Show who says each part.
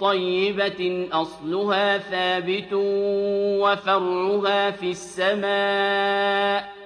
Speaker 1: طيبة أصلها ثابت وفرعها في السماء